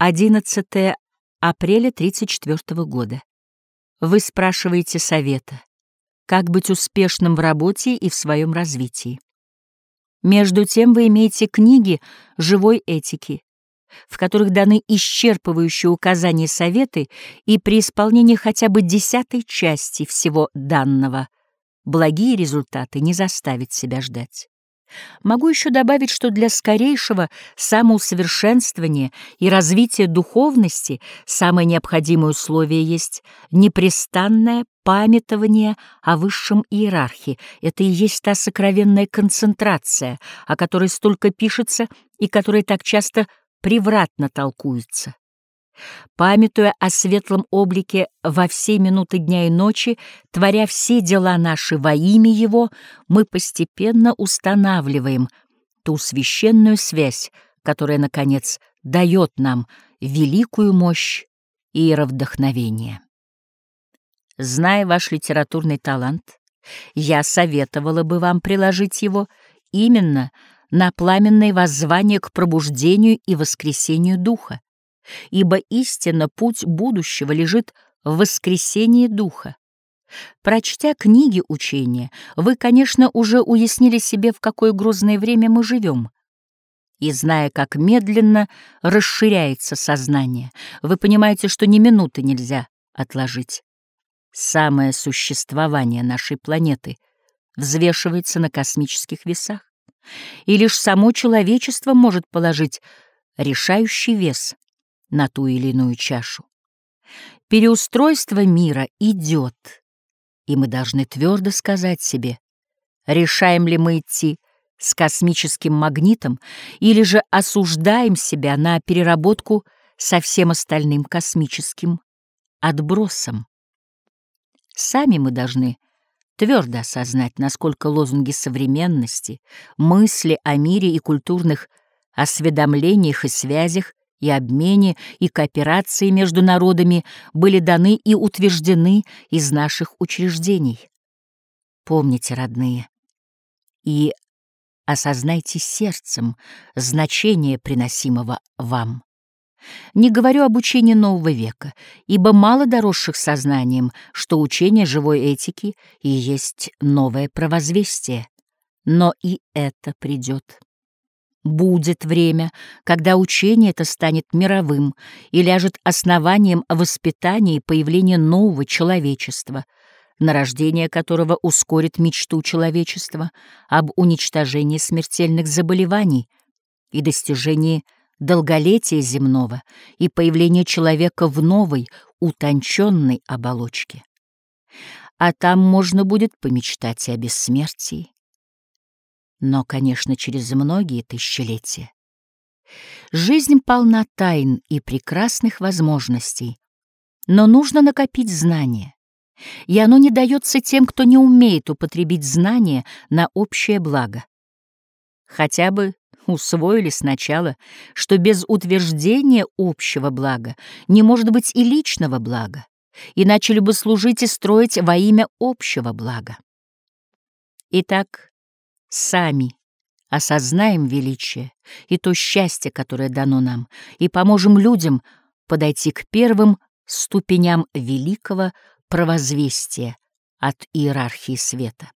11 апреля 34 года. Вы спрашиваете совета, как быть успешным в работе и в своем развитии. Между тем вы имеете книги живой этики, в которых даны исчерпывающие указания и советы, и при исполнении хотя бы десятой части всего данного благие результаты не заставят себя ждать. Могу еще добавить, что для скорейшего самоусовершенствования и развития духовности самое необходимое условие есть непрестанное памятование о высшем иерархии. Это и есть та сокровенная концентрация, о которой столько пишется и которая так часто превратно толкуется. Памятуя о светлом облике во все минуты дня и ночи, творя все дела наши во имя Его, мы постепенно устанавливаем ту священную связь, которая, наконец, дает нам великую мощь и вдохновение. Зная ваш литературный талант, я советовала бы вам приложить его именно на пламенное воззвание к пробуждению и воскресению духа ибо истинно путь будущего лежит в воскресении духа. Прочтя книги учения, вы, конечно, уже уяснили себе, в какое грозное время мы живем. И зная, как медленно расширяется сознание, вы понимаете, что ни минуты нельзя отложить. Самое существование нашей планеты взвешивается на космических весах, и лишь само человечество может положить решающий вес на ту или иную чашу. Переустройство мира идет, и мы должны твердо сказать себе, решаем ли мы идти с космическим магнитом или же осуждаем себя на переработку со всем остальным космическим отбросом. Сами мы должны твердо осознать, насколько лозунги современности, мысли о мире и культурных осведомлениях и связях и обмене, и кооперации между народами были даны и утверждены из наших учреждений. Помните, родные, и осознайте сердцем значение приносимого вам. Не говорю об учении нового века, ибо мало доросших сознанием, что учение живой этики и есть новое провозвестие. Но и это придет. Будет время, когда учение это станет мировым и ляжет основанием воспитания и появления нового человечества, нарождение которого ускорит мечту человечества об уничтожении смертельных заболеваний и достижении долголетия земного и появления человека в новой, утонченной оболочке. А там можно будет помечтать и о бессмертии но, конечно, через многие тысячелетия. Жизнь полна тайн и прекрасных возможностей, но нужно накопить знания, и оно не дается тем, кто не умеет употребить знания на общее благо. Хотя бы усвоили сначала, что без утверждения общего блага не может быть и личного блага, и начали бы служить и строить во имя общего блага. Итак, сами осознаем величие и то счастье, которое дано нам, и поможем людям подойти к первым ступеням великого провозвестия от иерархии света.